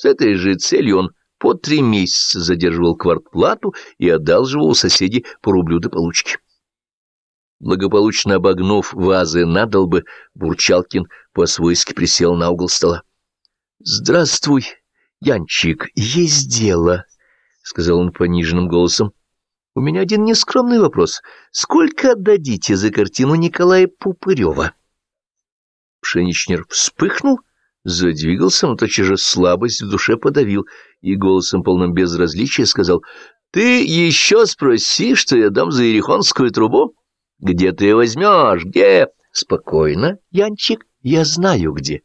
С этой же целью он по три месяца задерживал квартплату и одалживал у соседей по рублю до получки. Благополучно обогнув вазы надолбы, Бурчалкин по-свойски присел на угол стола. — Здравствуй, Янчик, есть дело, — сказал он пониженным голосом. — У меня один нескромный вопрос. Сколько отдадите за картину Николая Пупырева? Пшеничнер вспыхнул, задвигался, но тотчас же слабость в душе подавил и голосом полным безразличия сказал, — Ты еще спроси, что я дам за ерехонскую трубу? Где ты ее возьмешь? Где? — Спокойно, Янчик, я знаю где.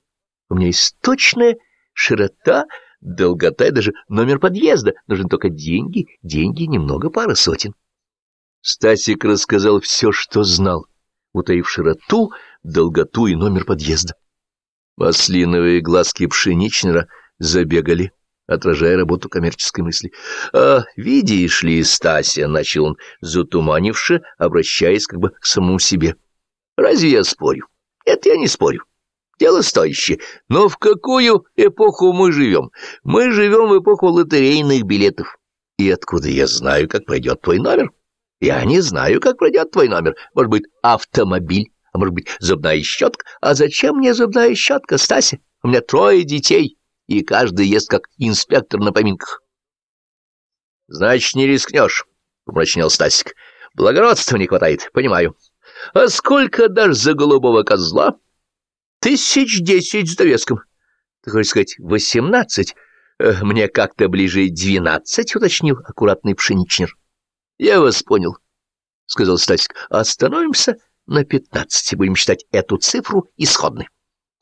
У меня есть точная широта, долгота и даже номер подъезда. Нужны только деньги, деньги немного, пара сотен. Стасик рассказал все, что знал, утаив широту, долготу и номер подъезда. Маслиновые глазки пшеничнера забегали, отражая работу коммерческой мысли. — А видишь ли, Стася, — начал он, затуманивши, обращаясь как бы к самому себе. — Разве я спорю? Это я не спорю. Дело стоящее. Но в какую эпоху мы живем? Мы живем в эпоху лотерейных билетов. И откуда я знаю, как пройдет твой номер? Я не знаю, как пройдет твой номер. Может быть, автомобиль, а может быть, зубная щетка. А зачем мне зубная щетка, Стася? У меня трое детей, и каждый ест как инспектор на поминках. — Значит, не рискнешь, — помрачнел Стасик. — Благородства не хватает, понимаю. А сколько дашь за голубого козла? — Тысяч десять с довеском. Ты хочешь сказать, восемнадцать? Э, мне как-то ближе двенадцать, уточнил аккуратный пшеничнер. Я вас понял, — сказал Стасик. Остановимся на пятнадцати, будем считать эту цифру исходной.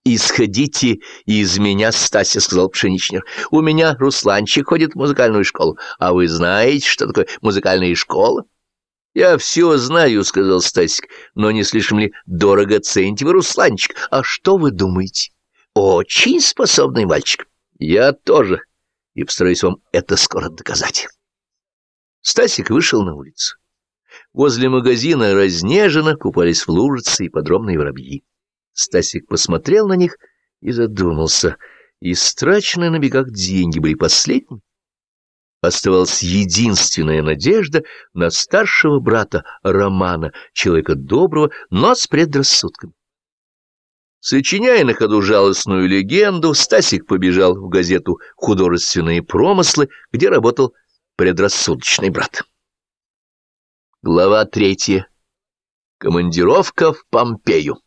«Исходите из меня, Стася», — сказал Пшеничнер. «У меня Русланчик ходит в музыкальную школу. А вы знаете, что такое музыкальная школа?» — Я все знаю, — сказал Стасик, — но не слишком ли дорого цените вы, Русланчик? А что вы думаете? Очень способный мальчик. Я тоже, и постараюсь вам это скоро доказать. Стасик вышел на улицу. Возле магазина разнеженно купались в лужице и подробные воробьи. Стасик посмотрел на них и задумался. Истраченные на бегах деньги были последними оставалась единственная надежда на старшего брата Романа, человека доброго, но с предрассудками. Сочиняя на ходу жалостную легенду, Стасик побежал в газету «Художественные промыслы», где работал предрассудочный брат. Глава третья. Командировка в Помпею.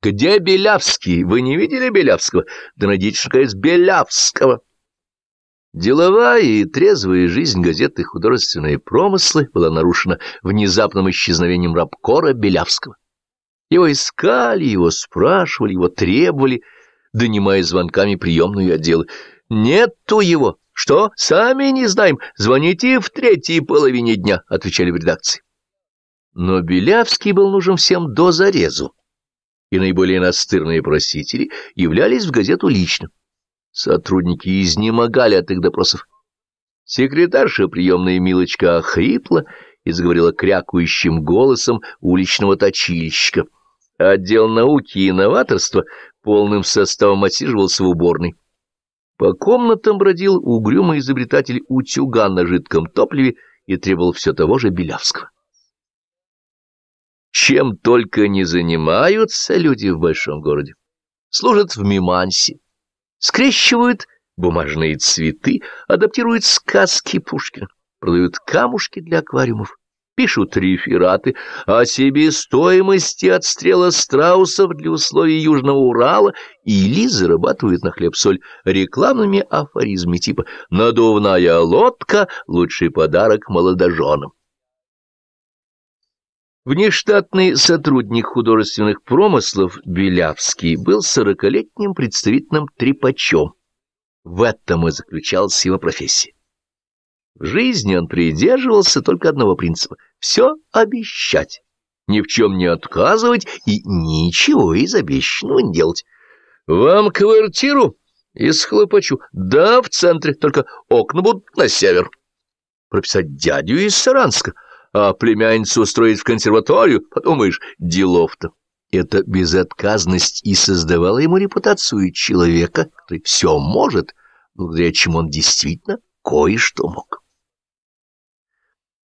«Где Белявский? Вы не видели Белявского? Да найдите, что, Белявского!» Деловая и трезвая жизнь газеты «Художественные промыслы» была нарушена внезапным исчезновением рабкора Белявского. Его искали, его спрашивали, его требовали, донимая звонками приемную отделы. «Нету его! Что? Сами не знаем. Звоните в третьей половине дня», — отвечали в редакции. Но Белявский был нужен всем до зарезу, и наиболее настырные просители являлись в газету лично. Сотрудники изнемогали от их допросов. Секретарша приемная Милочка охрипла и заговорила крякающим голосом уличного точильщика. Отдел науки и новаторства полным составом отсиживался в уборной. По комнатам бродил угрюмый изобретатель утюга на жидком топливе и требовал все того же Белявского. Чем только не занимаются люди в большом городе. Служат в Мимансе, скрещивают бумажные цветы, адаптируют сказки Пушкина, продают камушки для аквариумов, пишут рефераты о себестоимости отстрела страусов для условий Южного Урала или зарабатывают на хлеб-соль рекламными афоризмами типа «надувная лодка — лучший подарок молодоженам». Внештатный сотрудник художественных промыслов Белявский был сорокалетним представительным трепачом. В этом и заключалась его профессия. В жизни он придерживался только одного принципа — все обещать, ни в чем не отказывать и ничего из обещанного не делать. «Вам квартиру?» «Из хлопочу. Да, в центре, только окна будут на север». «Прописать дядю из Саранска» а племянницу устроить в консерваторию, подумаешь, делов-то. Эта безотказность и создавала ему репутацию человека, который все может, благодаря чему он действительно кое-что мог.